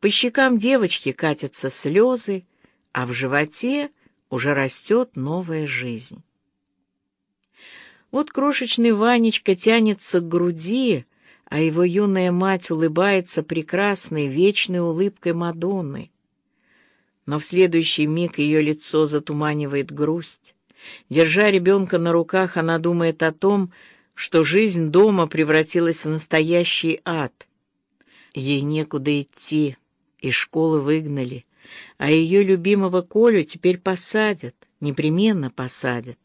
По щекам девочки катятся слезы, а в животе уже растет новая жизнь. Вот крошечный Ванечка тянется к груди, а его юная мать улыбается прекрасной, вечной улыбкой Мадонны. Но в следующий миг ее лицо затуманивает грусть. Держа ребенка на руках, она думает о том, что жизнь дома превратилась в настоящий ад. Ей некуда идти, из школы выгнали, а ее любимого Колю теперь посадят, непременно посадят,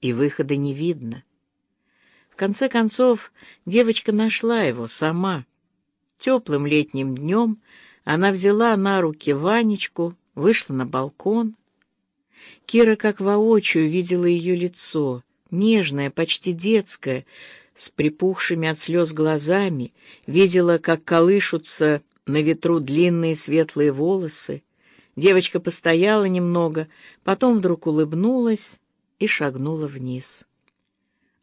и выхода не видно. В конце концов, девочка нашла его сама. Теплым летним днем она взяла на руки Ванечку, вышла на балкон. Кира как воочию видела ее лицо, нежное, почти детское, с припухшими от слез глазами, видела, как колышутся на ветру длинные светлые волосы. Девочка постояла немного, потом вдруг улыбнулась и шагнула вниз.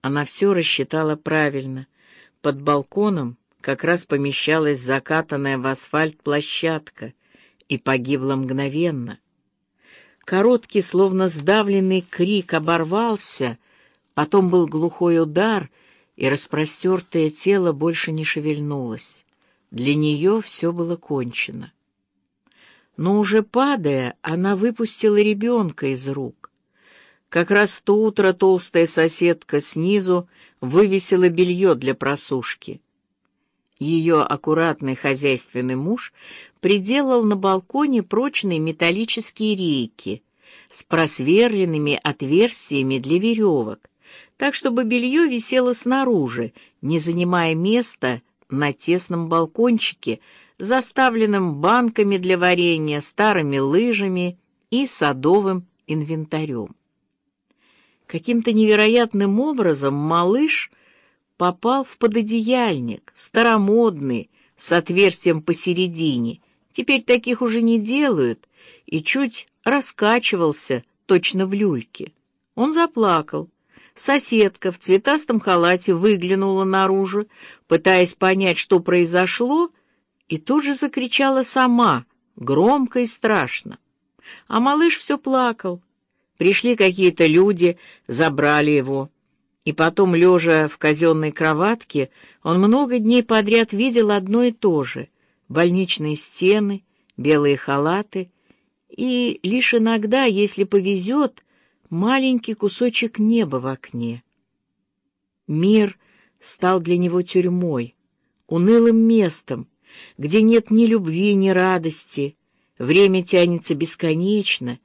Она все рассчитала правильно. Под балконом как раз помещалась закатанная в асфальт площадка и погибла мгновенно. Короткий, словно сдавленный крик оборвался, потом был глухой удар, и распростертое тело больше не шевельнулось. Для нее все было кончено. Но уже падая, она выпустила ребенка из рук. Как раз в то утро толстая соседка снизу вывесила белье для просушки. Ее аккуратный хозяйственный муж приделал на балконе прочные металлические рейки с просверленными отверстиями для веревок, так чтобы белье висело снаружи, не занимая места на тесном балкончике, заставленном банками для варенья, старыми лыжами и садовым инвентарем. Каким-то невероятным образом малыш попал в пододеяльник, старомодный, с отверстием посередине. Теперь таких уже не делают, и чуть раскачивался, точно в люльке. Он заплакал. Соседка в цветастом халате выглянула наружу, пытаясь понять, что произошло, и тут же закричала сама, громко и страшно. А малыш все плакал. Пришли какие-то люди, забрали его. И потом, лежа в казенной кроватке, он много дней подряд видел одно и то же — больничные стены, белые халаты и лишь иногда, если повезет, маленький кусочек неба в окне. Мир стал для него тюрьмой, унылым местом, где нет ни любви, ни радости, время тянется бесконечно,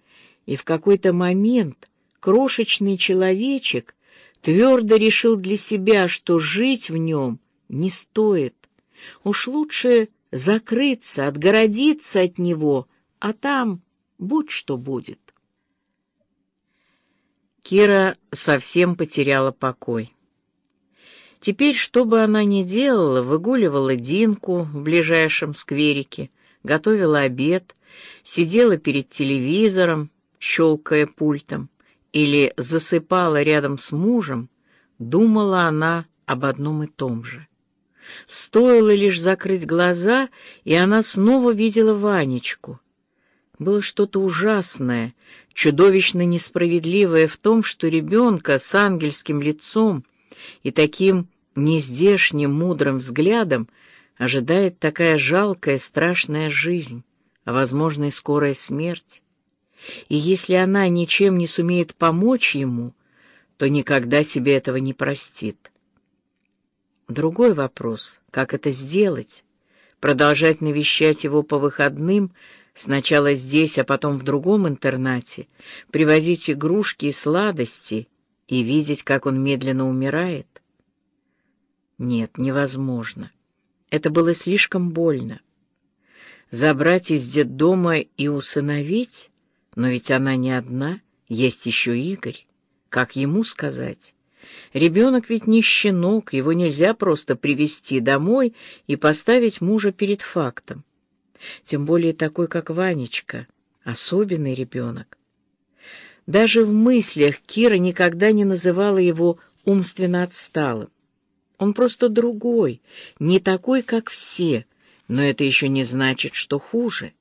и в какой-то момент крошечный человечек твердо решил для себя, что жить в нем не стоит. Уж лучше закрыться, отгородиться от него, а там будь что будет. Кира совсем потеряла покой. Теперь, что бы она ни делала, выгуливала Динку в ближайшем скверике, готовила обед, сидела перед телевизором, щелкая пультом, или засыпала рядом с мужем, думала она об одном и том же. Стоило лишь закрыть глаза, и она снова видела Ванечку. Было что-то ужасное, чудовищно несправедливое в том, что ребенка с ангельским лицом и таким нездешним мудрым взглядом ожидает такая жалкая страшная жизнь, а, возможно, и скорая смерть. И если она ничем не сумеет помочь ему, то никогда себе этого не простит. Другой вопрос — как это сделать? Продолжать навещать его по выходным — Сначала здесь, а потом в другом интернате, привозить игрушки и сладости и видеть, как он медленно умирает? Нет, невозможно. Это было слишком больно. Забрать из детдома и усыновить? Но ведь она не одна, есть еще Игорь. Как ему сказать? Ребенок ведь не щенок, его нельзя просто привести домой и поставить мужа перед фактом тем более такой, как Ванечка, особенный ребенок. Даже в мыслях Кира никогда не называла его умственно отсталым. Он просто другой, не такой, как все, Но это еще не значит, что хуже.